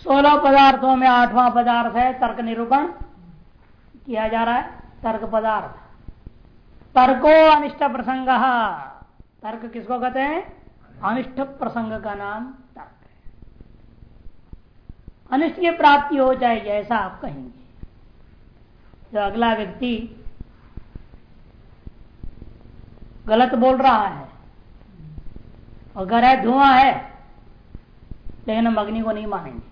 सोलह पदार्थों में आठवां पदार्थ है, तर्क निरूपण किया जा रहा है, तर्क पदार्थ। तर्को अनिष्ट प्रसंग। तर्क किसको कहते हैं? अनिष्ट प्रसंग का नाम तर्क है। अनिष्ट की प्राप्ति हो जाए ऐसा आप कहेंगे। जो अगला व्यक्ति गलत बोल रहा है, और घर है, धुआँ है, लेकिन हम अग्नि को नहीं मानेंगे।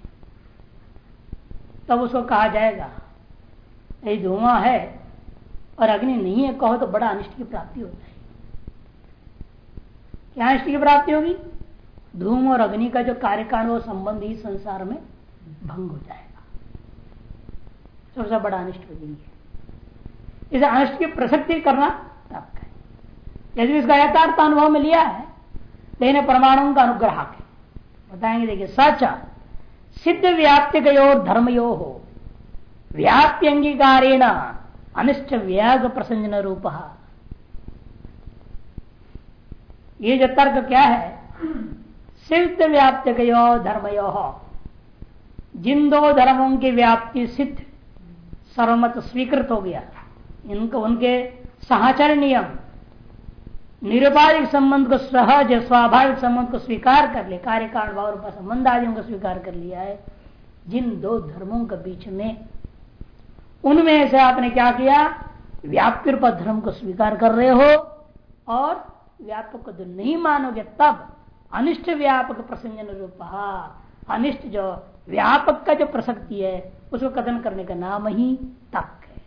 तब उसको कहा जाएगा ये धुआँ है और अग्नि नहीं है, कहो तो बड़ा अनिष्ट की प्राप्ति हो। जाएगी क्या अनिष्ट की प्राप्ति होगी? धूम और अग्नि का जो कार्यकांड वो संबंध ही संसार में भंग हो जाएगा। सबसे बड़ा अनिष्ट हो। जाएँगे इसे अनिष्ट की प्रसक्ति करना तब है यदि इसका यथार्थ अनुभव में लिया है, लेकिन परमाणु का अनुग्रह बताएँगे, देखिए, सच सिद्ध व्याप्ति गयो धर्मयो हो। व्याप्ति अंगीकारेण अनिष्ट व्याग प्रसंजन रूप। ये जो तर्क क्या है? सिद्ध व्याप्ति गयो धर्मयो हो। जिन दो धर्मों की व्याप्ति सिद्ध, सर्वमत स्वीकृत हो गया। इनको उनके सहचर नियम निरुपाधिक संबंध को सहज स्वाभाविक संबंध को स्वीकार कर लिया कार्य कारण भाव संबंध आदि को स्वीकार कर लिया है, जिन दो धर्मों के बीच में। उनमें से आपने क्या किया? व्याप्ति रूप धर्म को स्वीकार कर रहे हो, और व्यापक को नहीं मानोगे, तब अनिष्ट व्यापक प्रसंजन रूप अनिष्ट जो व्यापक का जो प्रसक्ति है, उसको कथन करने का नाम ही तक है।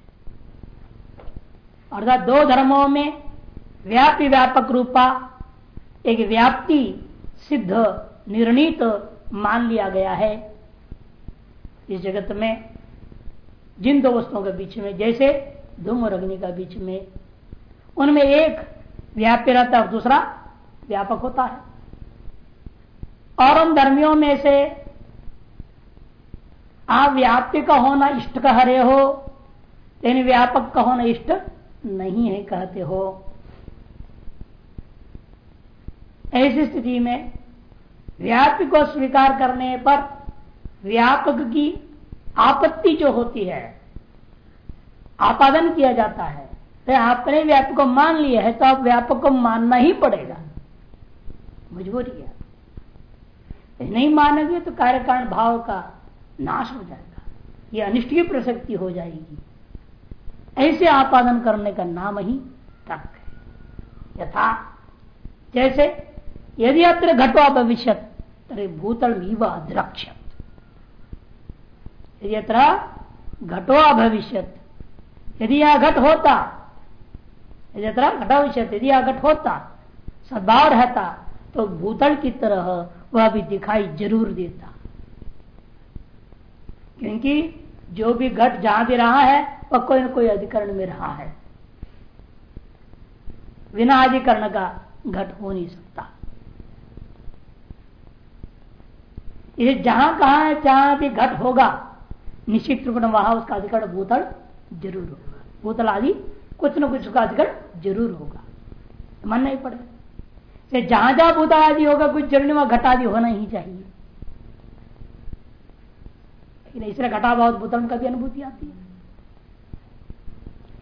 अर्थात दो धर्मों में व्यापी व्यापक रूपा, एक व्याप्ति सिद्ध, निर्णीत मान लिया गया है। इस जगत में, जिन दो वस्तुओं के बीच में, जैसे धूम और अग्नि का बीच में, उनमें एक व्याप्य रहता है और दूसरा व्यापक होता है। और उन धर्मियों में से आप व्याप्ति का होना इष्ट कह रहे हो, लेकिन व्यापक का होना इष्ट नहीं है कहते हो। ऐसी स्थिति में व्याप्ति को स्वीकार करने पर व्यापक की आपत्ति जो होती है, आपादन किया जाता है। तो आपने व्यापक को मान लिया है तो आप व्यापक को मानना ही पड़ेगा। मजबूरी है। नहीं मानोगे तो कार्यकारण भाव का नाश हो जाएगा। ये अनिष्ट की प्रसक्ति हो जाएगी। ऐसे आपादन करने का नाम ही तर्क है। यथा, जैसे यदि अत्र घटो भविष्य तरी भूतल अद्रक्षत यदि अत्र घटो भविष्य यदि यह घट होता, यदि अत्र घटो यदि यह घट होता सद्भाव रहता तो भूतल की तरह वह भी दिखाई ज़रूर देता। क्योंकि जो भी घट जहाँ भी रहा है, वह कोई न कोई अधिकरण में रहा है। बिना अधिकरण का घट हो नहीं सकता। इसे जहाँ कहा है, जहाँ भी घट होगा, निश्चित रूप में वहाँ उसका अधिकरण भूतल ज़रूर होगा। भूतल आदि कुछ न कुछ उसका अधिकरण ज़रूर होगा। मानना ही पड़ेगा जहाँ जहाँ भूतल आदि होगा, कुछ ज़रूर वहाँ घट आदि होना ही चाहिए। इसलिए घटाभाव भूतल का भी अनुभूति आती है।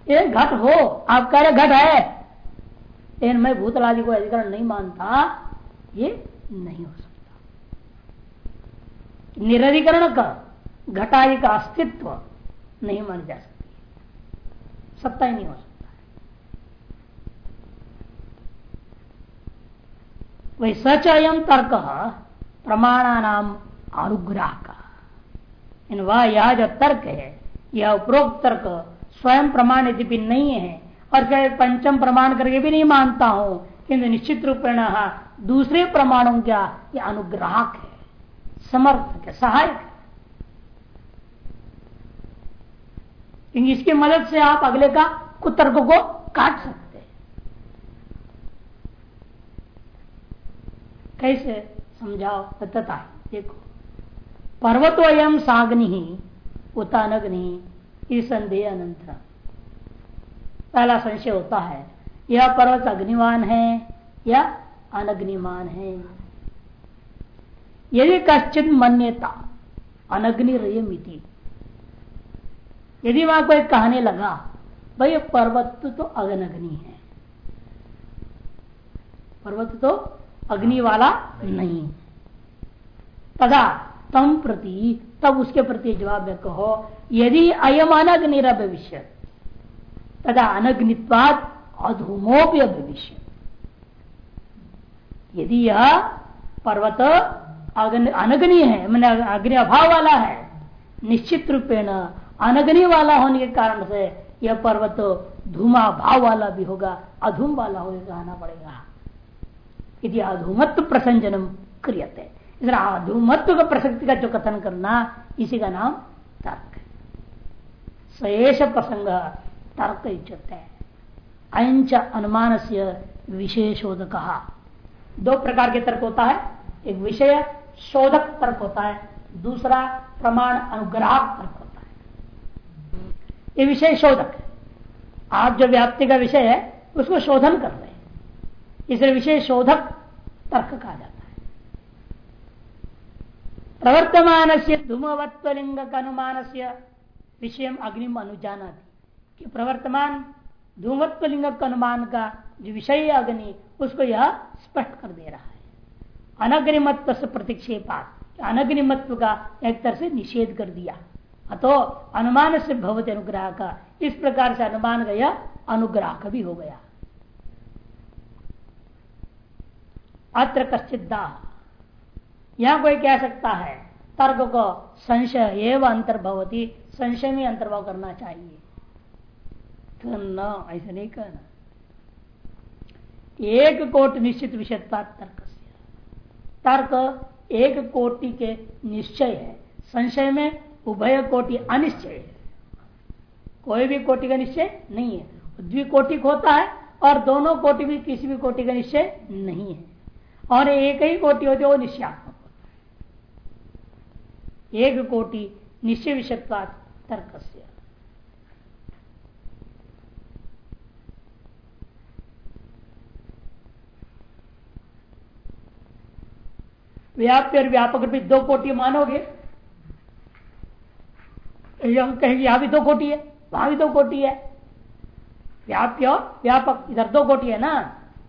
ये घट हो, आप कह रहे घट है, लेकिन मैं भूतल आदि को अधिकरण नहीं मानता, ये नहीं हो सकता। निरधिकरण का घटादि का अस्तित्व नहीं मानी जा सकती। सत्ता ही नहीं हो सकता। वही सच अयम तर्क प्रमाणा नाम अनुग्रह का इन वह यह जो तर्क है यह उपरोक्त तर्क स्वयं प्रमाण यद्यपि नहीं है, और क्या पंचम प्रमाण करके भी नहीं मानता हूँ, किंतु निश्चित रूप दूसरे प्रमाणों का यह अनुग्राहक है। समर्थक है सहायक है क्योंकि इसकी मदद से आप अगले का कुतर्क को काट सकते हैं। कैसे? समझाओ तथा देखो। पर्वतो एम साग्नि, उतानग्नि संदेह अनंतर पहला संशय होता है, यह पर्वत अग्निवान है या अनग्निमान है? यदि कश्चित मन्यता अनग्नि रयमिति यदि वहाँ कोई कहने लगा, भाई पर्वत तो अग्नि है। पर्वत तो अग्नि वाला नहीं तथा तम प्रति, तब उसके प्रति जवाब में कहो, यदि अयम अनग्नि भविष्य तथा अनग्नित्वाद अधूमोप्य भविष्य यदि यह पर्वत अनग्नि है, मैंने अग्नि अभाव वाला है। निश्चित रूपेण अनग्नि वाला होने के कारण से यह पर्वत धूमा भाव वाला भी होगा, अधूम वाला होगा कहना पड़ेगा। यदि अधूमत्व प्रसंजनम क्रियते अधूमत्व का प्रसक्ति का जो कथन करना, इसी का नाम तर्क। सयेश प्रसंग तर्क इच्छते। अंच अनुमान से विशेषोदक। दो प्रकार के तर्क होता है, एक विषय शोधक तर्क होता है, दूसरा प्रमाण अनुग्राहक तर्क होता है। ये विषय शोधक है। आप जो व्याप्ति का विषय है, उसको शोधन कर रहे हैं। इसलिए विषय शोधक तर्क कहा जाता है। प्रवर्तमान से धूमवत्वलिंग का अनुमान से विषय अग्निम अनुजाना कि प्रवर्तमान धूमत्वलिंग का अनुमान का जो विषय अग्नि, उसको यह स्पष्ट कर दे रहा है। अनग्निमत्व से प्रतिक्षेपात अनग्निमत्व का एक तरह से निषेध कर दिया। अतो अनुमान से भवत अनुग्रह का इस प्रकार से अनुमान यह अनुग्रह भी हो गया। अत्र कश्चिदा यहाँ कोई कह सकता है, तर्क को संशय एवं अंतर्भवती, संशय में अंतर्भाव करना चाहिए। तो न, ऐसा नहीं कहना। एक कोट निश्चित विषय तर्क। तर्क एक कोटि के निश्चय है। संशय में उभय कोटि अनिश्चय है। कोई भी कोटि का निश्चय नहीं है। द्विकोटिक होता है और दोनों कोटि भी किसी भी कोटि का निश्चय नहीं है। और एक ही कोटि होती है, वो निश्चयात्मक होता है। एक कोटि निश्चय विषयत्वाद तर्क से व्याप्य और व्यापक भी दो कोटि मानोगे? हम कहेंगे, यहाँ भी दो कोटि है, वहाँ भी दो कोटि है। व्याप्य और व्यापक, इधर दो कोटि है ना?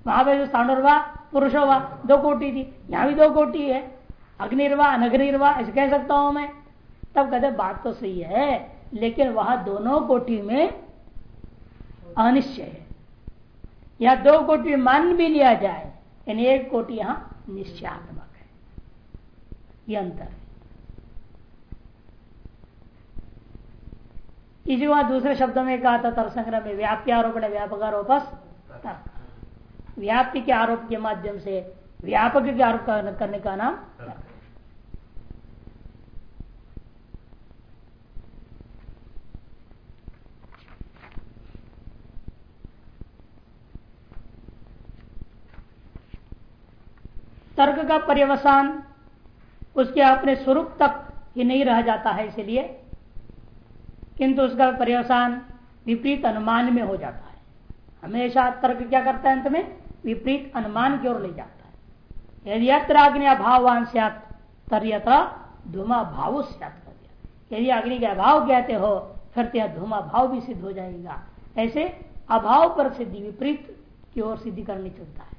वहाँ पर स्थानुर्वा पुरुषोवा दो कोटि थी, यहाँ भी दो कोटि है। अग्निर्वा, अनग्निर्वा, ऐसे कह सकता हूँ मैं। तब कहते बात तो सही है, लेकिन वहाँ दोनों कोटि में अनिश्चय है। या दो कोटि मान भी लिया जाए, यानी एक कोटि यहाँ निश्चयात्मक। ये अंतर। इसी वहाँ दूसरे शब्दों में कहा था तर्क संग्रह में व्याप्य आरोपण व्यापक आरोप व्याप्ति के आरोप के माध्यम से व्यापक के आरोप करने का नाम तर्क का पर्यवसान उसके अपने स्वरूप तक ही नहीं रह जाता है इसलिए, किंतु उसका पर्यवसान विपरीत अनुमान में हो जाता है। हमेशा तर्क क्या करता है अंत में? विपरीत अनुमान की ओर ले जाता है। यदि यत्र अग्नि अभावान तर्यथा धूमा भाव यदि अग्नि के अभाव कहते हो, फिर तो धूमा भाव भी सिद्ध हो जाएगा। ऐसे अभाव पर सिद्धि, विपरीत की ओर सिद्धि करनी चलता है।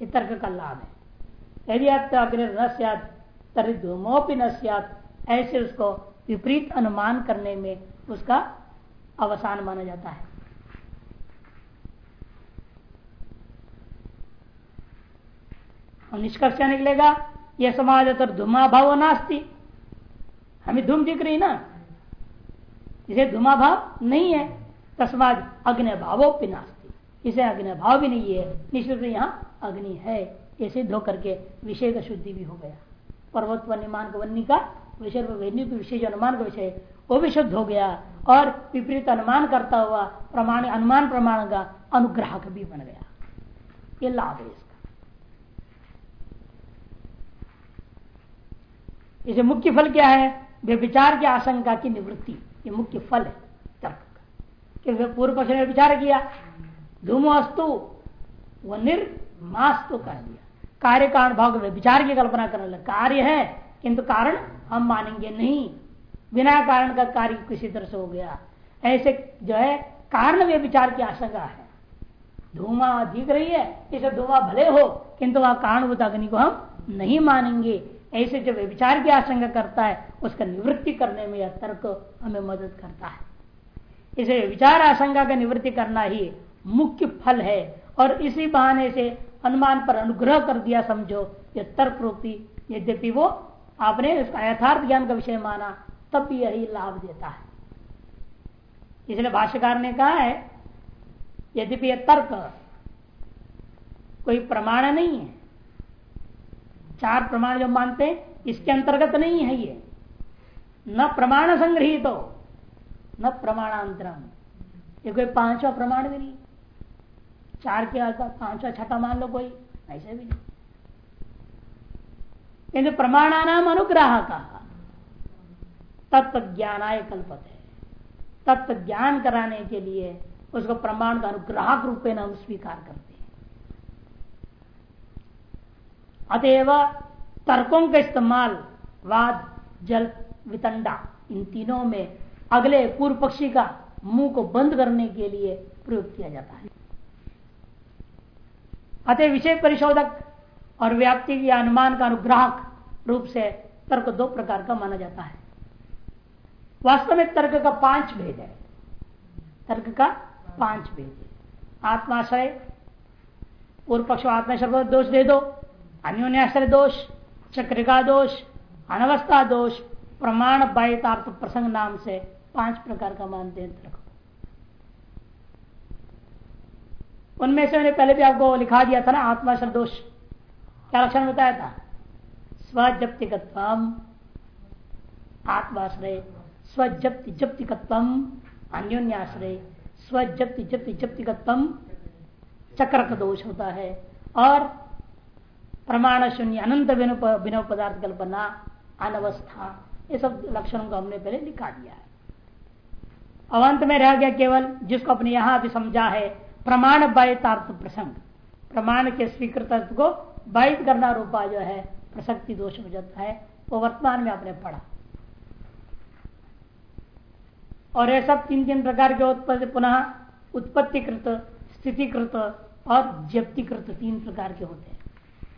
ये तर्क का लाभ है। यदि अग्नि न तरी धूमोपि न ऐसे उसको विपरीत अनुमान करने में उसका अवसान माना जाता है। निष्कर्ष निकलेगा यह समाज तर धुमा भाव नास्ती। हमें धूम दिख रही ना? इसे धुमा भाव नहीं है। तस्माद अग्नि भावो नास्ती। इसे अग्नि भाव भी नहीं है। निश्चित यहाँ अग्नि है। ये सिद्ध होकर के विषय का शुद्धि भी हो गया। पर्वत वन्यमान का वन्य का विषय विषय अनुमान का विषय, वो भी शुद्ध हो गया और विपरीत अनुमान करता हुआ प्रमाण, अनुमान प्रमाण का अनुग्राहक भी बन गया। ये लाभ है इसका। इसे मुख्य फल क्या है? विचार की आशंका की निवृत्ति। ये मुख्य फल है तर्क का। पूर्व पक्ष ने विचार किया। धूमो अस्तु व निर्मास्तु कह दिया। कार्य कारण भाव विचार की कल्पना करने लगे कार्य है, किंतु कारण हम मानेंगे नहीं। बिना कारण का कार्य किसी तरह से हो गया। ऐसे जो है, कारण में विचार की आशंका है। धुआँ दिख रही है, इसे धुआँ भले हो, किंतु वह कारणभूत अग्नि को हम नहीं मानेंगे। ऐसे जो विचार की आशंका करता है, उसका निवृत्ति करने में यह तर्क हमें मदद करता है। इसे विचार आशंका का निवृत्ति करना ही मुख्य फल है, और इसी बहाने से अनुमान पर अनुग्रह कर दिया, समझो। ये तर्क रूपी, यद्यपि वो आपने उसका यथार्थ ज्ञान का विषय माना, तब यही लाभ देता है। इसलिए भाष्यकार ने कहा है, यद्यपि यह तर्क कोई प्रमाण नहीं है, चार प्रमाण जो मानते इसके अंतर्गत नहीं है ये। न प्रमाण संग्रहित हो न प्रमाणांतरम। ये कोई पांचवा प्रमाण भी नहीं। चार के आता पांचवा छठा मान लो कोई, ऐसे भी नहीं। किंतु प्रमाणानाम अनुग्रह का तत्व ज्ञानाय कल्पत है। तत्व ज्ञान कराने के लिए उसको प्रमाण का अनुग्राहक रूप में हम स्वीकार करते हैं। अतएव तर्कों का इस्तेमाल, वाद, जल, वितंडा, इन तीनों में अगले पूर्व पक्षी का मुँह को बंद करने के लिए प्रयोग किया जाता है। अतः विषय परिशोधक और व्याप्ति के अनुमान का अनुग्राहक रूप से तर्क दो प्रकार का माना जाता है। वास्तव में तर्क का पाँच भेद है। तर्क का पाँच भेद है। आत्माश्रय पूर्व पक्ष आत्माश्रय को दोष दे दो, अन्योन्याश्रय दोष चक्रिका दोष, अनवस्था दोष, प्रमाण बाह्यतार्थ प्रसंग नाम से पाँच प्रकार का मानते हैं तर्क। उनमें से मैंने पहले भी आपको लिखा दिया था ना आत्माश्रय दोष। क्या लक्षण बताया था? स्वजप्तिकत्व आत्माश्रय। स्वजप्ति जप्तिकत्व अन्योन्याश्रय। स्वजप्ति जप्ति जप्तिकत्व चक्र का दोष होता है। और प्रमाण शून्य अनंत बिनो पदार्थ कल्पना, अनवस्था, ये सब लक्षणों को हमने पहले लिखा दिया है। अवंत में रह गया केवल, जिसको अपने यहाँ भी समझा है प्रमाण बाह्यतार्थ प्रसंग। प्रमाण के स्वीकृत को बाहित करना रूपा जो है, प्रसक्ति दोष हो जाता है, वो वर्तमान में आपने पढ़ा। और ये सब तीन तीन प्रकार के उत्पत्ति, पुनः उत्पत्तिकृत, स्थितिकृत और जप्तिकृत तीन प्रकार के होते हैं।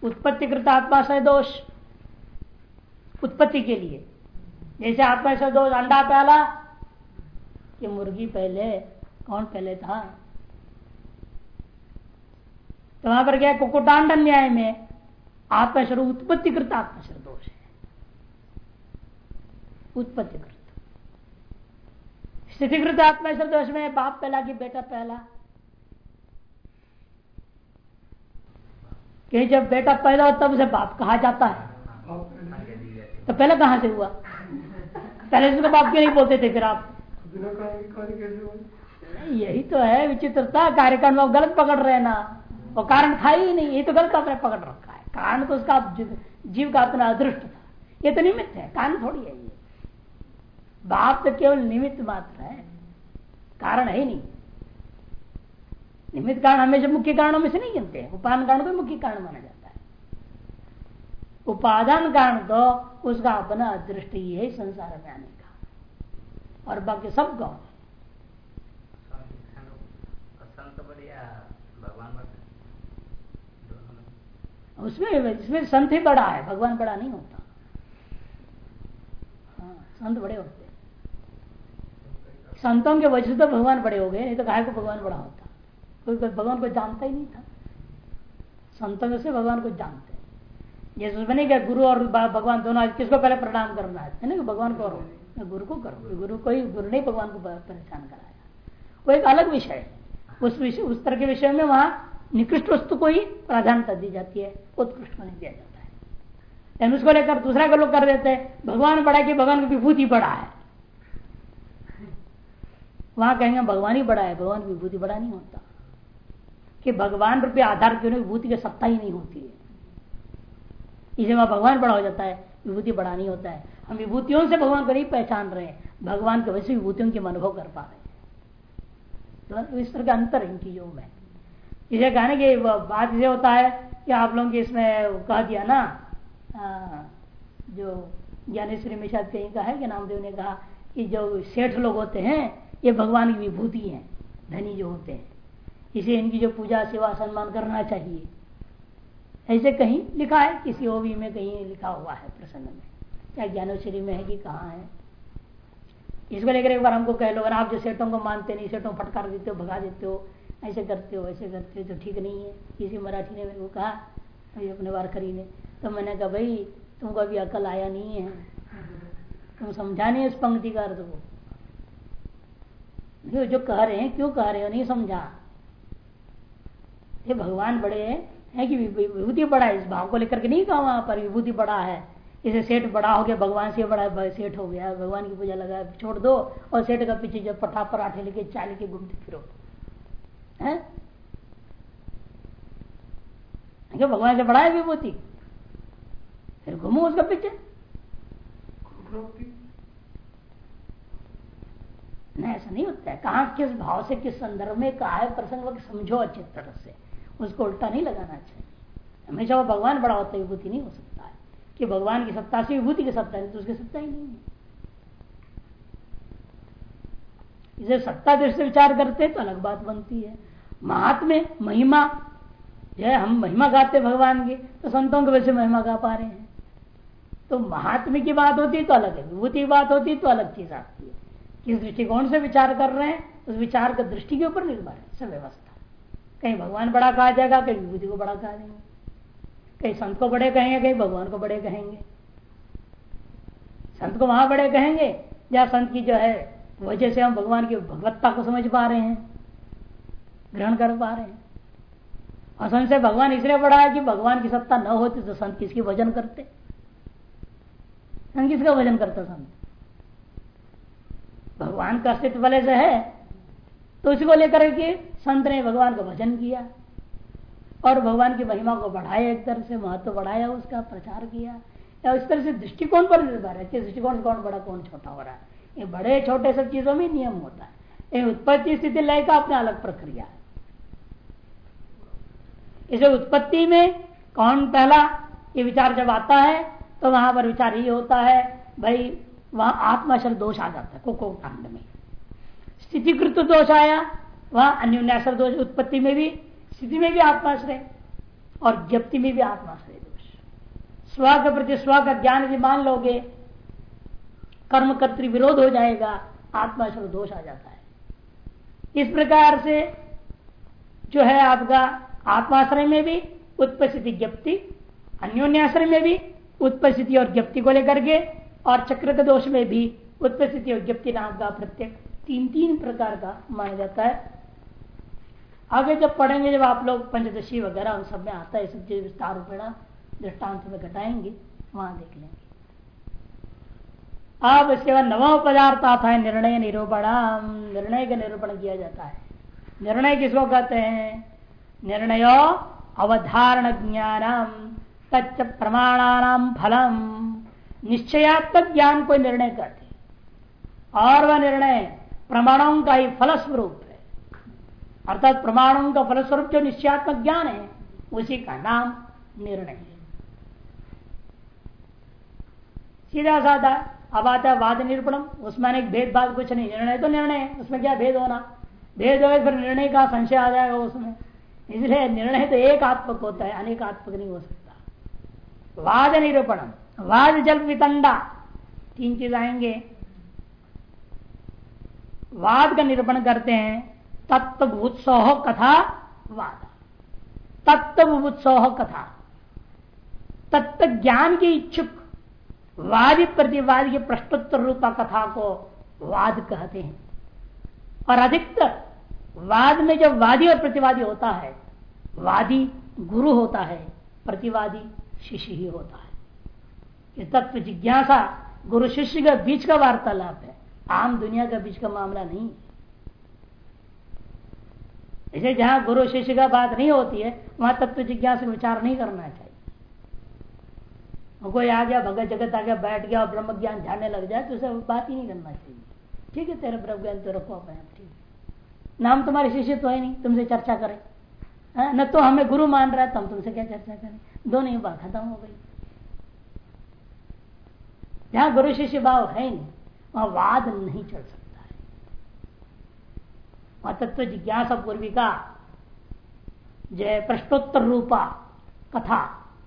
उत्पत्तिकृत आत्माशय दोष, उत्पत्ति के लिए। जैसे आत्माशय दोष, अंडा पहला, कि मुर्गी पहले, कौन पहले था? तो वहाँ पर क्या कुकुटांड न्याय में आत्मस्वर उत्पत्तिकृत आत्मस्वर दोष है। उत्पत्तिकृत। स्थितिकृत आत्मस्वर दोष में बाप पहला कि बेटा पहला। कि जब बेटा पैदा हो तब उसे बाप कहा जाता है। तो पहले कहाँ से हुआ? पहले से तो बाप क्यों नहीं बोलते थे फिर आप? यही तो है विचित्रता कार्यक्रम गलत पकड़ रहे ना। वो कारण था ही नहीं, ये तो गलत आपने पकड़ रखा है। कारण तो उसका जीव का अपना अदृष्ट था। ये तो निमित्त है, कारण थोड़ी है ये। बाप तो केवल निमित्त मात्र है, कारण है ही नहीं। निमित्त कारण हमेशा मुख्य कारणों में से नहीं गिनते उपादान कारण को मुख्य कारण माना जाता है। उपादान कारण तो उसका अपना अदृष्ट ही है, संसार में आने का। और बाकी सब गौण उसमें इसमें संत ही बड़ा है भगवान बड़ा नहीं होता। हाँ संत बड़े होते संतों के वजह से तो भगवान बड़े हो गए नहीं तो गाय को भगवान बड़ा होता। कोई भगवान को जानता ही नहीं था। संतों से भगवान को जानते जैसे बने क्या गुरु और भगवान दोनों आज किसको पहले प्रणाम करना है? ना भगवान को करो गुरु को करो। गुरु को ही गुरु ने भगवान को परेशान कराया वो एक अलग विषय है। उस विषय उस तरह के विषय में वहाँ निकृष्ट वस्तु को ही प्राधान्यता दी जाती है, उत्कृष्ट को नहीं दिया जाता है। लेकिन उसको लेकर दूसरा का लोग कर देते हैं, भगवान बड़ा कि भगवान की विभूति बड़ा है। वहाँ कहेंगे, भगवान ही बड़ा है, भगवान की विभूति बड़ा नहीं होता। कि भगवान रुपये आधार क्यों विभूति की सत्ता ही नहीं होती है। इसे वहाँ भगवान बड़ा हो जाता है, विभूति बड़ा नहीं होता है। हम विभूतियों से भगवान को नहीं पहचान रहे हैं, भगवान के वैसे विभूतियों के अनुभव कर पा रहे हैं। तो इस तरह का अंतर इन चीज़ों में। इसे कहने की बात इसे होता है कि आप लोगों के इसमें कह दिया ना आ, जो ज्ञानेश्वरी में शायद कहीं का है कि नामदेव ने कहा कि जो सेठ लोग होते हैं ये भगवान की विभूति है धनी जो होते हैं। इसे इनकी जो पूजा सेवा सम्मान करना चाहिए। ऐसे कहीं लिखा है किसी ओवी में कहीं लिखा हुआ है प्रसन्न में। क्या ज्ञानेश्वरी में है कि कहाँ है? इसको लेकर एक बार हमको कह लो आप जो सेठों को मानते नहीं सेठों फटकार देते हो भगा देते हो ऐसे करते हो ऐसे करते हो तो ठीक नहीं है। किसी मराठी ने मेरे को कहा, अभी अपने वारखरी ने। तो मैंने कहा, भाई, तुमको अभी अकल आया नहीं है। तुम समझा नहीं उस पंक्ति का अर्थ को। जो कह रहे हैं, क्यों कह रहे हो? नहीं समझा। ये भगवान बड़े हैं कि विभूति बड़ा है? इस भाव को लेकर के नहीं कहा वहाँ पर, विभूति बड़ा है। इसे सेठ बड़ा हो गया, भगवान से बड़ा सेठ हो गया। भगवान की पूजा लगा, छोड़ दो और सेठ का पीछे जब पठा पराठे लेके, चाय लेके घूमते फिरो। है? भगवान से बड़ा है विभूति फिर घूमो उसका पीछे नहीं, ऐसा नहीं होता है। कहा, किस भाव से, किस संदर्भ में, कहा है प्रसंग समझो अच्छी तरह से। उसको उल्टा नहीं लगाना चाहिए। हमेशा वो भगवान बड़ा होता है विभूति नहीं हो सकता है। कि भगवान की सत्ता से विभूति की सत्ता है तो उसकी सत्ता ही नहीं है। इसे सत्ता दृष्टि विचार करते तो अलग बात बनती है। महात्म्य महिमा जो हम महिमा गाते भगवान की तो संतों के वैसे महिमा गा पा रहे हैं। तो महात्म्य की बात होती तो अलग है, विभूति की बात होती तो अलग चीज़ आती है। किस दृष्टिकोण से विचार कर रहे हैं, उस विचार का दृष्टि के ऊपर निर्भर है सब व्यवस्था कहीं भगवान बड़ा कहा जाएगा, कहीं विभूति को बड़ा कहा जाएगा। कहीं संत को बड़े कहेंगे, कहीं भगवान को बड़े कहेंगे। संत को वहाँ बड़े कहेंगे या संत की जो है वजह से हम भगवान की भगवत्ता को समझ पा रहे हैं, ग्रहण कर पा रहे हैं। और से भगवान इसलिए बड़ा है कि भगवान की सत्ता न होती तो संत किसकी भजन करते? संत किसका भजन करता संत? भगवान का अस्तित्व वाले से है तो उसी को लेकर के संत ने भगवान का भजन किया और भगवान की महिमा को बढ़ाया, एक तरह से महत्व बढ़ाया, उसका प्रचार किया। या इस तरह से दृष्टिकोण पर निर्भर है कि दृष्टिकोण कौन बड़ा, कौन छोटा हो रहा है। ये बड़े छोटे सब चीज़ों में नियम होता है। ये उत्पत्ति स्थिति लय का अपना अलग प्रक्रिया है। इसे उत्पत्ति में कौन पहला, ये विचार जब आता है तो वहाँ पर विचार ये होता है, भाई, वहाँ आत्माशर दोष आ जाता है कोको कांड में। स्थितिकृत दोष आया, वहाँ अन्योन्यासर दोष, उत्पत्ति में भी, स्थिति में भी आत्माश्रय, और जप्ति में भी आत्माश्रय दोष। स्व के प्रति स्व का ज्ञान यदि मान लोगे कर्म कर्तृ विरोध हो जाएगा आत्माश्रय दोष आ जाता है। इस प्रकार से जो है आपका आत्माश्रय में भी, उत्पस्थिति ज्ञप्ति, अन्योन्याश्रय में भी, उत्पस्थिति और जप्ति को लेकर के और चक्र के दोष में भी उत्पस्थिति और जप्ति नाम का प्रत्येक तीन तीन प्रकार का माना जाता है। आगे जब पढ़ेंगे, जब आप लोग पंचदशी वगैरह उन सब में आता है सब चीज़ विस्तार रूपेणा दृष्टांत में घटाएँगे, वहाँ देख लेंगे। अब इसके बाद नवा पदार्थ आता है, निर्णय निरूपण निर्णय का निरूपण किया जाता है। निर्णय किसको कहते हैं? निर्णय अवधारण ज्ञानम, तच्च प्रमाणानाम फलम। निश्चयात्मक ज्ञान को निर्णय करते। और वह निर्णय प्रमाणों का ही फलस्वरूप है। अर्थात प्रमाणों का फलस्वरूप जो निश्चयात्मक ज्ञान है, उसी का नाम निर्णय सीधा साधा अब आता है वाद निरूपणम, उसमें एक भेदभाव कुछ नहीं। निर्णय तो निर्णय है, उसमें क्या भेद होना? भेद हो फिर निर्णय का संशय आ जाएगा उसमें। इसलिए निर्णय तो एक आत्मक होता है अनेक आत्मक नहीं हो सकता। वाद निरूपणम, वाद जल वितंडा, तीन चीज़ आएँगे। वाद का निरूपण करते हैं, तत्वभूत्सोह कथा, वाद। तत्वभूत्सोह कथा। तत्व ज्ञान की इच्छुक वादी प्रतिवादी के प्रश्नोत्तर रूपा कथा को वाद कहते हैं। और अधिकतर वाद में जब वादी और प्रतिवादी होता है, वादी गुरु होता है, प्रतिवादी शिष्य ही होता है। ये तत्व जिज्ञासा गुरु शिष्य के बीच का वार्तालाप है। आम दुनिया के बीच का मामला नहीं इसे जहाँ गुरु शिष्य का बात नहीं होती है, वहाँ तत्व जिज्ञासा विचार नहीं करना चाहिए। कोई आ गया, भगत जगत आ गया, बैठ गया और ब्रह्म ज्ञान झाड़ने लग जाए तो उसे बात ही नहीं करना चाहिए। ठीक है, तेरा ब्रह्म ज्ञान तो रखो अपने ठीक नाम तुम्हारे शिष्य तो है नहीं, तुमसे चर्चा करें। न तो हमें गुरु मान रहा है तो हम तुमसे क्या चर्चा करें? दोनों ही बात खत्म हो गई। जहाँ गुरु शिष्य भाव है नहीं, वहाँ वाद नहीं चल सकता है। वहाँ तत्व जिज्ञासा पूर्विका, जय प्रश्नोत्तर रूपा, कथा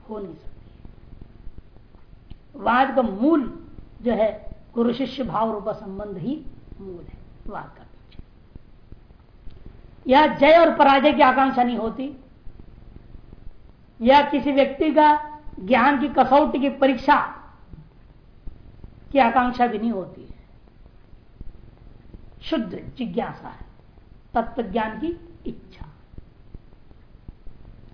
हो नहीं सकती। वाद का मूल जो है, गुरु शिष्य भाव रूपा संबंध ही मूल है वाद का पीछे। या जय और पराजय की आकांक्षा नहीं होती। या किसी व्यक्ति का ज्ञान की कसौटी की परीक्षा की आकांक्षा भी नहीं होती है। शुद्ध जिज्ञासा है तत्व ज्ञान की इच्छा।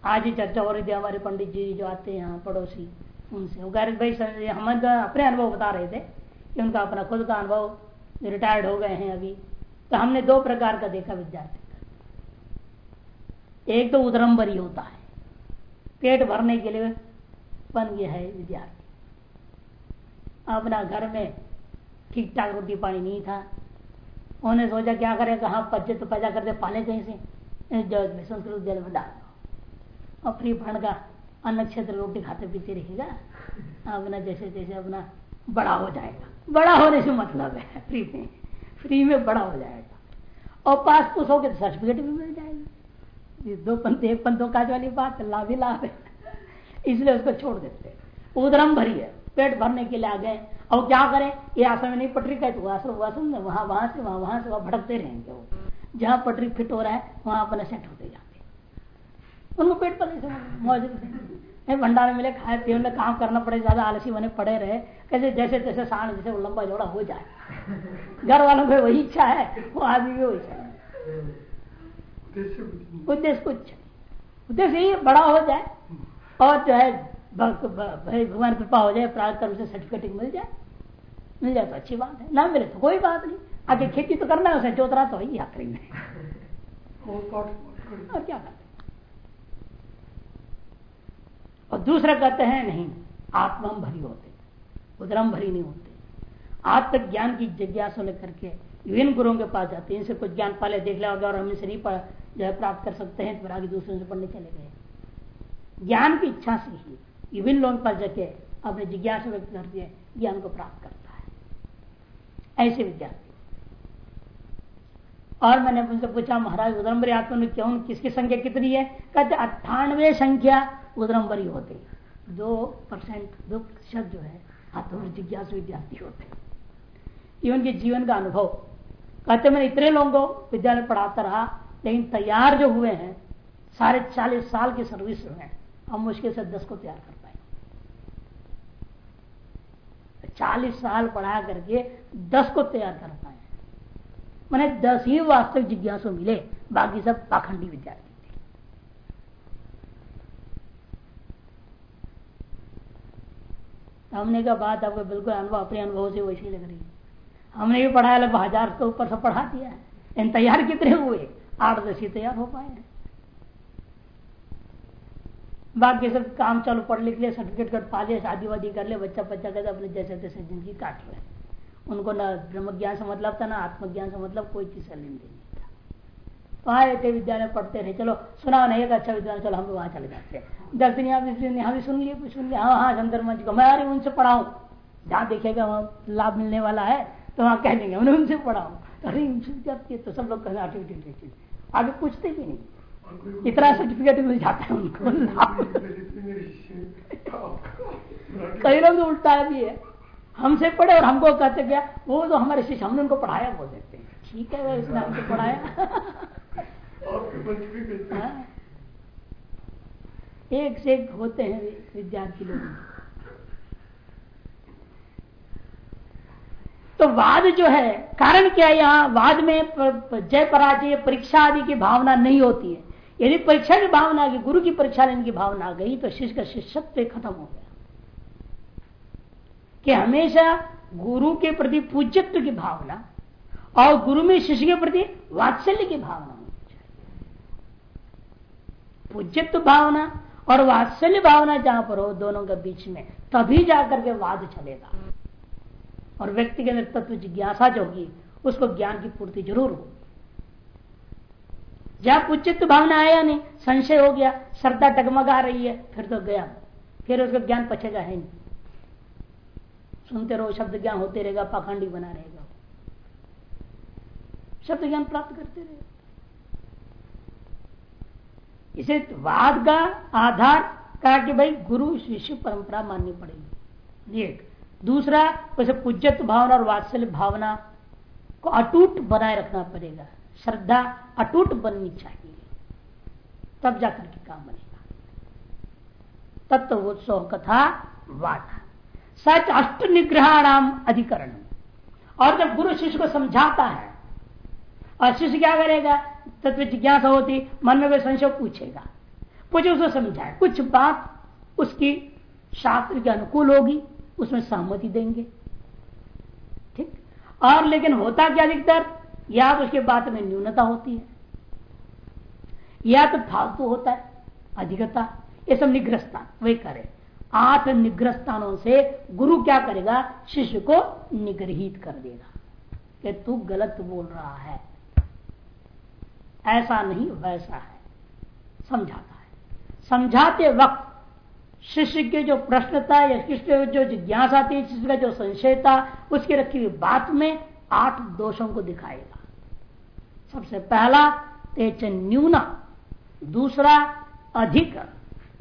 आज ही चर्चा हो रही थी हमारे पंडित जी जो आते हैं यहाँ पड़ोसी। उनसे। वो कह रहे भाई हम अपने अनुभव बता रहे थे कि उनका अपना खुद का अनुभव रिटायर्ड हो गए हैं अभी। तो हमने दो प्रकार का देखा विद्यार्थी एक तो उदरम्बरी होता है। पेट भरने के लिए बन गया है विद्यार्थी। अपना घर में ठीक ठाक रोटी पानी नहीं था। उन्होंने सोचा, क्या करे? कहा पच्चे तो पैदा करते पाले कहीं से? संस्कृत जल में डाल दो। और फ्री फंड का अन्न क्षेत्र रोटी खाते पीते रहेगा, अपना जैसे जैसे अपना बड़ा हो जाएगा। बड़ा होने से मतलब है फ्री में फ्री में बड़ा हो जाएगा। और पास पुस हो गए तो सर्टिफिकेट भी मिल जाएगी। दो पंथ एक पंथों काज वाली बात, लाभ ही लाभ है। इसलिए उसको छोड़ देते उधरम भरी है, पेट भरने के लिए आ गए। और क्या करें? ये आश्रम में नहीं, पटरी का तो आश्रम वहाँ वहाँ से, वहाँ वहाँ से वहाँ भटकते रहेंगे वो। जहाँ पटरी फिट हो रहा है, वहाँ अपना सेट होते जाते उनको पेट पर मौजूद भंडारे मिले खाए पिए उन्हें काम करना पड़े ज़्यादा आलसी बने पड़े रहे। कैसे जैसे जैसे सांड जैसे वो लंबा जोड़ा हो जाए। घर वालों को वही इच्छा है वो आदमी भी वही इच्छा उद्देश्य कुछ उद्देश्य यही बड़ा हो जाए और जो है भगवान कृपा हो जाए प्रार्थ कर्म से सर्टिफिकेट मिल जाए। मिल जाए तो अच्छी बात है। ना मिले तो कोई बात नहीं। आगे खेती तो करना है उसे जोतरा तो वही आखिरी में और क्या करते और दूसरा कहते हैं, नहीं, आत्मा भरी होते, उदरम भरी नहीं होते। आत्मज्ञान की जिज्ञासा लेकर के विभिन्न गुरुओं के पास जाते हैं, इनसे कुछ ज्ञान पहले देख लिया, और हम इनसे नहीं जो है, प्राप्त कर सकते हैं, फिर आगे दूसरों से पढ़ने चले गए। ज्ञान की इच्छा से ही विभिन्न लोगों पर जाके अपने जिज्ञासा व्यक्त करके ज्ञान को प्राप्त करता है। ऐसे विद्यार्थी। और मैंने उनसे पूछा, महाराज उदरम्बरी आत्मा क्यों? किसकी संख्या कितनी है? कहते, अट्ठानवे संख्या उदरम्बरी होते दो परसेंट दो प्रतिशत जो है आत्म जिज्ञासु विद्यार्थी होते ये उनके जीवन का अनुभव। कहते मैंने इतने लोगों को विद्यालय पढ़ाता रहा, लेकिन तैयार जो हुए हैं, साढ़े चालीस साल की सर्विस में हम मुश्किल से दस को तैयार कर पाए। चालीस साल पढ़ा करके दस को तैयार कर पाए। मैंने दस ही वास्तविक जिज्ञासु मिले, बाकी सब पाखंडी विद्यार्थी थे हमने का बात आपको बिल्कुल अनुभव, अपने अनुभव से वैसी लग रही है। हमने भी पढ़ाया, लगभग हज़ार के ऊपर से पढ़ा दिया है। तैयार कितने हुए? आठ दस ही तैयार हो पाए हैं। बाकी सब काम चालू पढ़ लिख ले सर्टिफिकेट कर पा ले शादी वादी कर ले बच्चा बच्चा कर अपने जैसे तैसे ज़िंदगी काट रहे उनको ना ब्रह्म ज्ञान से मतलब था, ना आत्मज्ञान से मतलब कोई चीज़ का लेन देन वहाँ रहते विद्यालय पढ़ते रहे। चलो सुना नहीं अच्छा विद्यालय, चलो, हम वहाँ चले जाते हैं। दस दिन यहाँ भी सुन लिए सुन लिया हाँ हाँ चंद्र मंच को। मैं अरे उनसे पढ़ाऊ। जहाँ देखेगा, वहाँ लाभ मिलने वाला है तो वहाँ कह देंगे, उन्हें उनसे पढ़ाऊ अरे उनसे तो सब लोग कहते आगे पूछते भी नहीं। इतना सर्टिफिकेट मिल जाता है उनको। कई लोग उल्टा भी है। हमसे पढ़े और हमको कहते क्या वो तो हमारे शिष्य, हमने उनको पढ़ाया बोल देते हैं। ठीक है इसने हमको पढ़ाया। हाँ। एक से एक होते हैं विद्यार्थी लोग। तो वाद जो है, कारण क्या है यहाँ? वाद में जय पराजय, परीक्षा आदि की भावना नहीं होती है। यदि परीक्षा की भावना आ गई गुरु की परीक्षा लेने की भावना आ गई तो शिष्य का शिष्यत्व खत्म हो गया। कि हमेशा गुरु के प्रति पूज्यत्व की भावना और गुरु में शिष्य के प्रति वात्सल्य की भावना। पूज्यत्व भावना और वात्सल्य भावना जहाँ पर हो दोनों के बीच में, तभी जाकर के वाद चलेगा। और व्यक्ति के अंदर तत्व जिज्ञासा जो होगी, उसको ज्ञान की पूर्ति ज़रूर होगी। जब उचित भावना आया नहीं, संशय हो गया, श्रद्धा डगमगा रही है, फिर तो गया। फिर उसका ज्ञान पचेगा है नहीं। सुनते रहो, शब्द ज्ञान होते रहेगा, पाखंडी बना रहेगा। शब्द ज्ञान प्राप्त करते रहेगा इसे वाद का आधार कहा कि भाई गुरु शिष्य परंपरा माननी पड़ेगी। एक। दूसरा वैसे पूज्यत्व भावना और वात्सल्य भावना को अटूट बनाए रखना पड़ेगा। श्रद्धा अटूट बननी चाहिए। तब जाकर के काम बनेगा। तत्वोत्सव कथा वाद। सच अष्ट निग्रहाणाम अधिकरण और जब गुरु शिष्य को समझाता है, और शिष्य क्या करेगा? तत्व जिज्ञासा होती, मन में वे संशय पूछेगा। पूछे उसको समझाए। कुछ बात उसकी शास्त्र के अनुकूल होगी, उसमें सहमति देंगे। ठीक? और लेकिन होता क्या अधिकतर? या तो उसके बात में न्यूनता होती है, या तो फालतू होता है, अधिकता। ये सब निग्रस्तान, वही करे। आठ निग्रस्तानों से गुरु क्या करेगा? शिष्य को निग्रहित कर देगा कि तू गलत बोल रहा है। ऐसा नहीं, वैसा है। समझाता है। समझाते वक्त शिष्य के जो प्रश्न था या शिष्य जो जिज्ञासा थी, शिष्य का जो संशय था, उसकी रखी हुई बात में आठ दोषों को दिखाएगा। सबसे पहला तेज न्यूना। दूसरा, अधिक।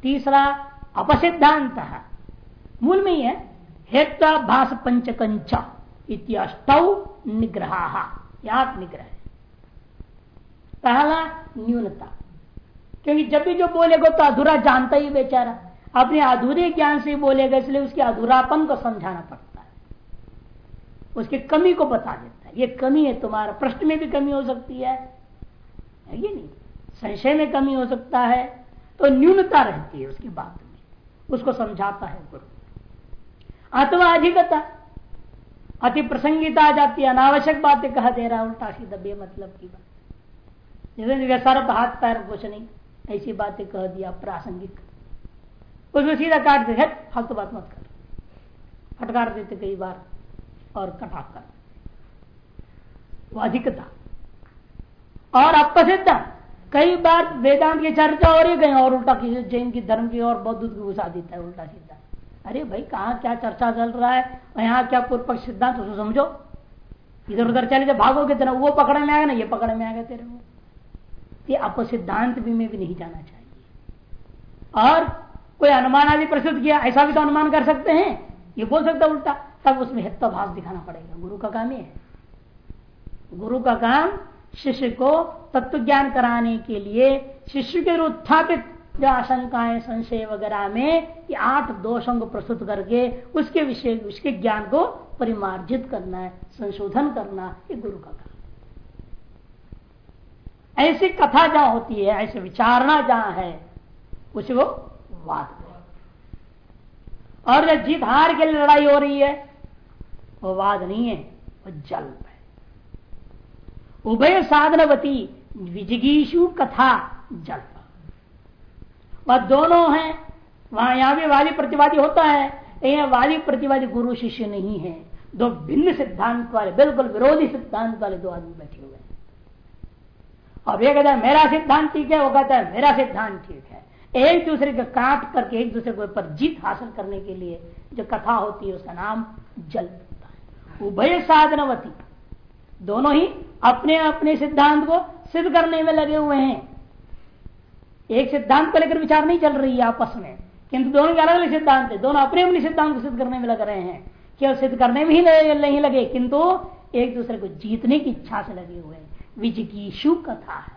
तीसरा, अपसिद्धांत। मूल में ही है हेत्वाभास पंचकंच इत्यष्टौ निग्रह। निग्रह। पहला न्यूनता। क्योंकि जब भी जो बोलेगा तो अधूरा जानता ही बेचारा। अपने अधूरे ज्ञान से बोलेगा, इसलिए उसके अधूरापन को समझाना पड़ता है। उसकी कमी को बता देता है। ये कमी है तुम्हारा। प्रश्न में भी कमी हो सकती है। ये नहीं? संशय में कमी हो सकता है। तो न्यूनता रहती है उसकी बात में। उसको समझाता है गुरु। अथवा अधिकता। अति प्रसंगिता आ जाती है। अनावश्यक बातें कह दे रहा उल्टा सीधा बेमतलब की बात। जैसे हाथ पैर कुछ नहीं ऐसी बातें कह दिया, प्रासंगिक। उसमें सीधा काट दे फालतू बात मत कर। फटकार देते कई बार और कटाक कर वो अधिकता और अप्रसिद्ध कई बार वेदांत की चर्चा हो रही कहीं और उल्टा किसी जैन की धर्म की और बौद्ध की घुसा देता है, उल्टा सीधा। अरे भाई, कहा क्या चर्चा चल रहा है? और यहाँ क्या पूर्व पक्ष सिद्धांत उसको समझो। इधर उधर चले जब भागोगे तो वो पकड़े में आएगा ना, ये पकड़े में आएगा तेरे को ये आप सिद्धांत भी में भी नहीं जाना चाहिए। और कोई अनुमान आदि प्रस्तुत किया, ऐसा भी तो अनुमान कर सकते हैं। ये बोल सकता उल्टा, तब उसमें हित्वाभास दिखाना पड़ेगा। गुरु का काम ही है। गुरु का काम शिष्य को तत्व ज्ञान कराने के लिए शिष्य के उत्थापित जो आशंकाएँ, संशय वगैरह में ये आठ दोषों को प्रस्तुत करके उसके विषय, उसके ज्ञान को परिमार्जित करना है, संशोधन करना, ये गुरु का काम। ऐसी कथा जहाँ होती है, ऐसे विचारणा जहाँ है, उसे वो वाद और जीत हार के लिए लड़ाई हो रही है, वो वाद नहीं है, वो जल्प है। उभय साधनवती विजगीशु कथा जल्प। वह दोनों हैं, वहाँ यहाँ भी वाली प्रतिवादी होता है, लेकिन वाली प्रतिवादी गुरु शिष्य नहीं है। दो भिन्न सिद्धांत वाले, बिल्कुल विरोधी सिद्धांत वाले दो आदमी बैठे हुए अब ये कहता है, मेरा सिद्धांत ठीक है, वो कहता है, मेरा सिद्धांत ठीक है। एक दूसरे को काट करके, एक दूसरे के ऊपर जीत हासिल करने के लिए जो कथा होती है, उसका नाम जल होता है। उभय साधनवती, दोनों ही अपने अपने सिद्धांत को सिद्ध करने में लगे हुए हैं। एक सिद्धांत को लेकर विचार नहीं चल रही है आपस में, किंतु दोनों के अलग अलग सिद्धांत है। दोनों अपने अपने सिद्धांत को सिद्ध करने में लग रहे हैं। केवल सिद्ध करने में ही नहीं लगे, किंतु एक दूसरे को जीतने की इच्छा से लगे हुए हैं। विजिगीषु कथा है।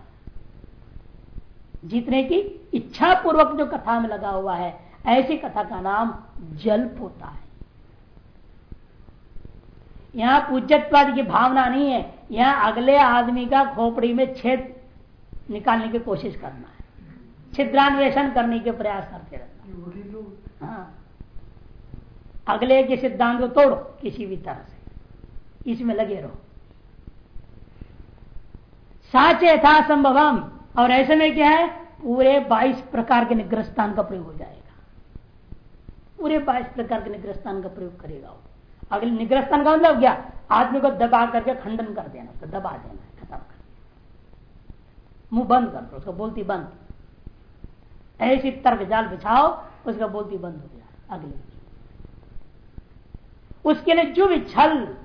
जीतने की इच्छा पूर्वक जो कथा में लगा हुआ है ऐसी कथा का नाम जल्प होता है। यहाँ पूज्यत्वाद की भावना नहीं है यहाँ अगले आदमी का खोपड़ी में छेद निकालने की कोशिश करना है। छिद्रान्वेषण करने के प्रयास करते रहना हाँ। अगले के सिद्धांत को तोड़ो किसी भी तरह से। इसमें लगे रहो। साचे था संभवम। और ऐसे में क्या है? पूरे 22 प्रकार के निग्रस्तान का प्रयोग हो जाएगा। पूरे 22 प्रकार के निग्रस्तान का प्रयोग करेगा वो। अगले निग्रस्तान का मतलब क्या? आदमी को दबा करके खंडन कर देना, उसको दबा देना है, खत्म कर मुँह बंद कर दो, उसको बोलती बंद। ऐसी तर्क जाल बिछाओ, उसका बोलती बंद हो गया अगले। उसके लिए जो भी छल,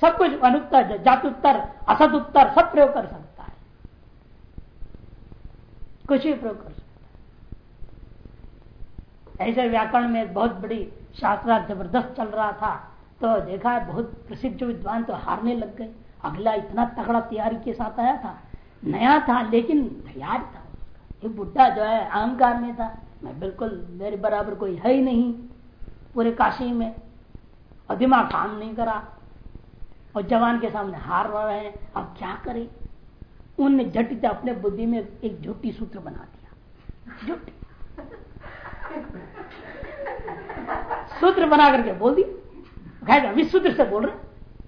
सब कुछ अनुत्तर जात उत्तर असत उत्तर सब प्रयोग कर सकता कुछ भी प्रयोग कर सकता। ऐसे व्याकरण में बहुत बड़ी शास्त्रार्थ ज़बरदस्त चल रहा था तो देखा है बहुत प्रसिद्ध विद्वान तो हारने लग गए। अगला इतना तगड़ा तैयारी के साथ आया था। नया था, लेकिन तैयार था ये बुढ़ा जो है, अहंकार में था। मैं बिल्कुल मेरे बराबर कोई है ही नहीं पूरे काशी में। और काम नहीं करा। और जवान के सामने हार रहे हैं। अब क्या करें? उनने झटित अपने बुद्धि में एक झूठी सूत्र बना दिया। सूत्र बना करके बोल दिया। विश्व सूत्र से बोल रहे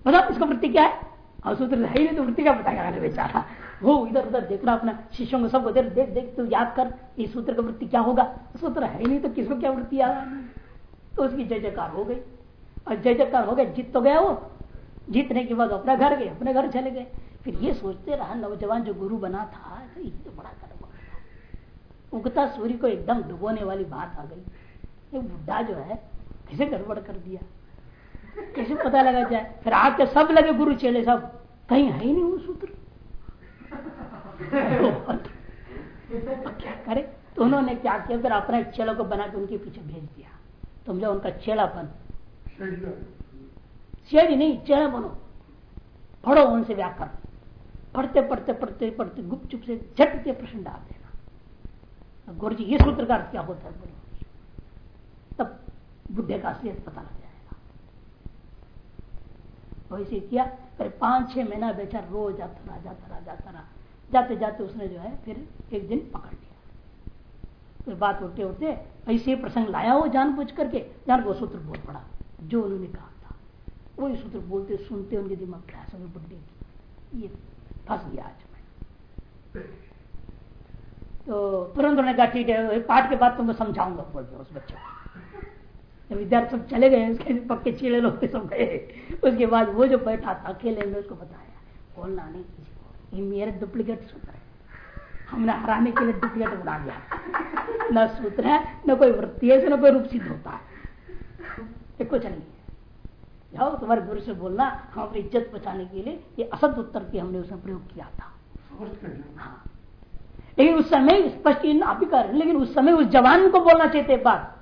बताओ, इसका वृत्ति क्या है? और सूत्र है ही नहीं तो वृत्ति का बताया बेचारा? वो इधर उधर देखना अपना शिष्यों को सबको, देख देख देख, तू याद कर इस सूत्र का वृत्ति क्या होगा? सूत्र है ही नहीं तो किसको क्या वृत्ति आ तो उसकी जय जयकार हो गई। और जय जयकार हो गया जीत तो गया वो। जीतने के बाद अपना घर गए, अपने घर चले गए। फिर ये सोचते रहा नौजवान जो गुरु बना था तो ये तो बड़ा कर्म उगता सूर्य को एकदम डुबोने वाली बात आ गई। बुढ़ा जो है कैसे गड़बड़ कर दिया? कैसे पता लगा जाए? फिर आके सब लगे गुरु चेले सब। कहीं है ही नहीं वो सूत्र। क्या करे? तो उन्होंने क्या किया? फिर अपने चेलों को बना के उनके पीछे भेज दिया। तुम जो उनका चेलापन। शेर नहीं चेला बनो। पढ़ो उनसे व्याकरण। पढ़ते पढ़ते पढ़ते पढ़ते गुपचुप से झट के प्रश्न डाल देना। गुरु जी ये सूत्र का क्या होता है तब बुद्धे का असलियत पता लग जाएगा। वैसे किया, फिर पाँच छह महीना बेचारा रोज जाता रहा जाता रहा जाता रहा। जाते जाते उसने जो है फिर एक दिन पकड़ लिया। फिर बात उठते उठते ऐसे प्रसंग लाया हो जान बुझ करके जान वो सूत्र बोल पड़ा जो उन्होंने कहा था। वही सूत्र बोलते, सुनते, उनके दिमाग क्या बुद्धि की। ये फंस गया आज मैं। तो तुरंत उन्होंने कहा, ठीक है पाठ के बाद तुमको समझाऊँगा, बोलते उस बच्चे को। विद्यार्थी सब चले गए, उसके पक्के चीड़े लोग सब गए। उसके बाद वो जो बैठा था, अकेले में उसको बताया, बोलना नहीं किसी ये मेरे डुप्लीकेट सूत्र है। हमने हराने के लिए डुप्लीकेट बना दिया न सूत्र है, न कोई वृत्ति है न कोई रूप सिद्ध होता है। कुछ नहीं जाओ तुम्हारे गुरु से बोलना हम अपनी इज़्ज़त बचाने के लिए ये असत उत्तर की हमने उसमें प्रयोग किया था। हाँ। लेकिन उस समय स्पष्ट आप भी कर लेकिन उस समय उस जवान को बोलना चाहिए बात।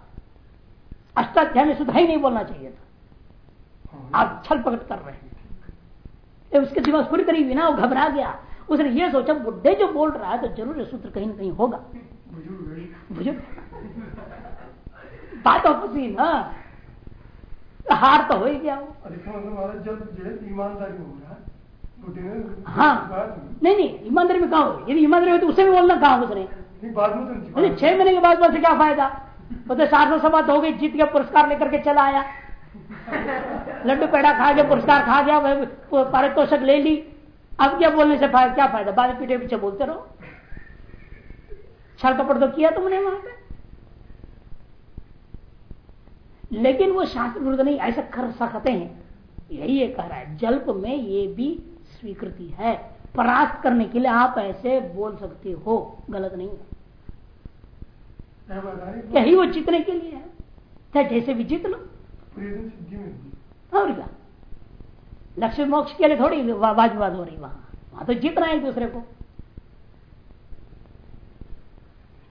अष्टाध्याय में सुधा ही नहीं बोलना चाहिए था। हाँ। आप छल पकड़ कर रहे हैं। उसके दिमाग पूरी तरह बिना वो घबरा गया। उसने ये सोचा बुढ़े जो बोल रहा है तो ज़रूर सूत्र कहीं ना कहीं होगा। बुज़ुर्ग बात ही ना। हार तो हो ही गया वो। हाँ नहीं। नहीं ईमानदारी में कहा हो यदि ईमानदारी हो तो उसे भी बोलना कहा उसने? तो छह महीने के बाद बोलते क्या फ़ायदा? वो तो साठ सौ बात हो गई जीत गया पुरस्कार लेकर के चला आया। लड्डू पेड़ा खा गया पुरस्कार खा गया पारितोषक ले ली। अब क्या बोलने से फ़ायदा क्या फ़ायदा? बाद पीछे पीछे बोलते रहो। छल कपड़ तो किया तुमने वहाँ पे। लेकिन वो शास्त्र विरुद्ध नहीं, ऐसा कर सकते हैं। यही ये कह रहा है, जल्प में ये भी स्वीकृति है। परास्त करने के लिए आप ऐसे बोल सकते हो, गलत नहीं है। यही वो जीतने के लिए है। चाहे जैसे भी जीत लो। और क्या? लक्ष्य मोक्ष के लिए थोड़ी वाद विवाद हो रही वहाँ। वहाँ तो जीतना है एक दूसरे को।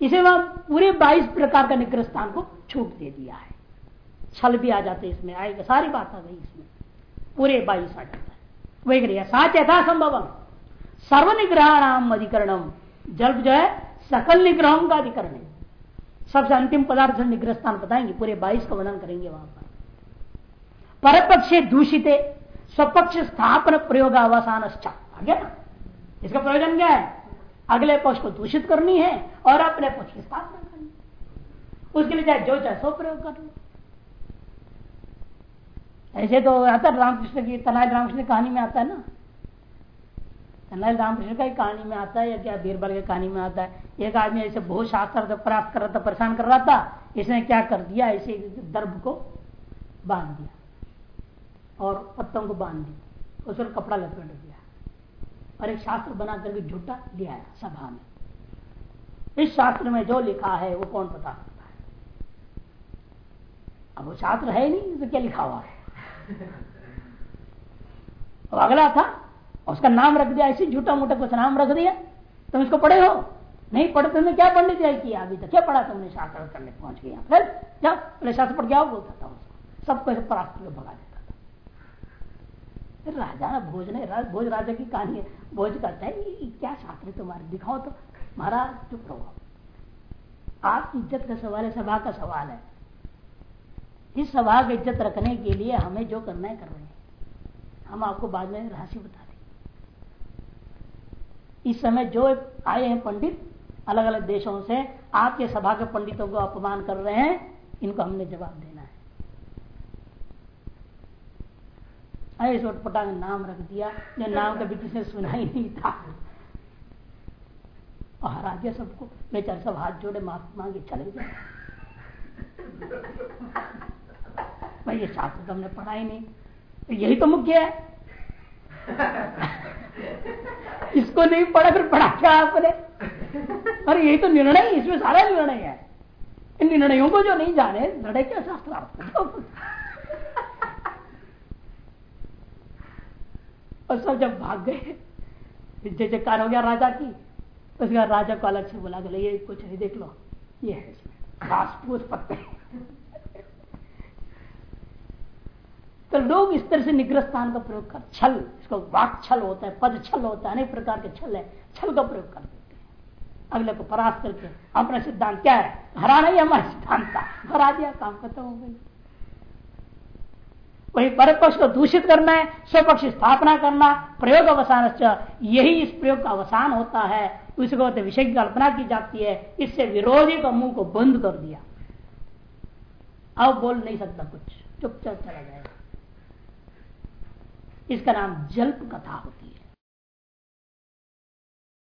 इसे वहाँ पूरे 22 प्रकार का निग्रह स्थान को छूट दे दिया है। छल भी आ जाते इसमें, आएगा, सारी बात आ गई इसमें। पूरे बाईस आ जाता है। वही करिए यथा संभव सर्वनिग्रह नाम अधिकरणम। जल्द जो है, सकल निग्रहों का अधिकरण है। सबसे अंतिम पदार्थ निग्रह स्थान बताएँगे, पूरे बाईस का वर्णन करेंगे वहाँ पर। परपक्षे दूषित, स्वपक्ष स्थापन प्रयोग अवसान गया ना? इसका प्रयोजन क्या है? अगले पक्ष को दूषित करनी है और अपने पक्ष की स्थापना करनी उसके लिए चाहे जो चाहे सो प्रयोग कर लो। ऐसे तो आता रामकृष्ण की तनाई रामकृष्ण की कहानी में आता है ना? तनाई रामकृष्ण का ही कहानी में आता है, या क्या बीरबल की कहानी में आता है? एक आदमी ऐसे बहुत शास्त्र प्राप्त कर रहा था, परेशान कर रहा था, इसने क्या कर दिया? ऐसे दर्भ को बाँध दिया और पत्तों को बाँध दिया। उस पर कपड़ा लपेट दिया और एक शास्त्र बना करके झूठा ले आया सभा में। इस शास्त्र में जो लिखा है, वो कौन बता सकता है? अब वो शास्त्र है नहीं तो क्या लिखा हुआ है? अगला था उसका नाम रख दिया ऐसे झूठा मोटा कुछ नाम रख दिया। तुम इसको पढ़े हो? नहीं पढ़े तुमने क्या पढ़ने जाए किया अभी तक क्या पढ़ा तुमने? शास्त्र करने पहुँच गया। फिर क्या पहले शास्त्र पढ़ क्या बोलता था उसको। सबको परास्त में भगा देता था। फिर राजा भोज ने राज, भोज राजा की कहानी है भोज करता है क्या शास्त्र तुम्हारे? दिखाओ तो। महाराज चुप रहो आप। इज़्ज़त का सवाल है सभा का सवाल है। इस सभा की इज़्ज़त रखने के लिए हमें जो करना है कर रहे हैं। हम आपको बाद में रहस्य बता दें इस समय जो आए हैं पंडित अलग अलग देशों से, आपके सभा के पंडितों को अपमान कर रहे हैं, इनको हमने जवाब देना है। उठपटा नाम रख दिया, जो नाम कभी किसी ने सुना ही नहीं था। और हरा दिया सबको, बेचारे सब हाथ जोड़े, माफ़ मांगे, चले जाए भाई ये शास्त्र तो हमने पढ़ा ही नहीं। तो यही तो मुख्य है। इसको नहीं पढ़ा फिर पढ़ा क्या आपने? अरे यही तो निर्णय इसमें सारा निर्णय है। इन निर्णयों को जो नहीं जाने लड़े क्या शास्त्र और सब जब भाग गए जय जयकार हो गया राजा की तो उसके बाद राजा को अलग से बुला गया ये कुछ नहीं देख लो ये है इसमें। घास फूस पत्ते। तो लोग इस तरह से निग्रह स्थान का प्रयोग कर छल, इसको वाक छल होता है, पद छल होता है, अनेक प्रकार के छल है। छल का प्रयोग कर देते हैं। अगले को परास्त करके अपना सिद्धांत क्या है? हराना ही हमारा सिद्धांत था। हरा दिया, काम खत्म हो गई वही पर को दूषित करना है, स्वपक्ष स्थापना करना, प्रयोग अवसान यही इस प्रयोग का अवसान होता है। उसको विषय की कल्पना की जाती है। इससे विरोधी का मुँह को बंद कर दिया। अब बोल नहीं सकता कुछ। चुपचाप चला जाएगा। इसका नाम जल्प कथा होती है।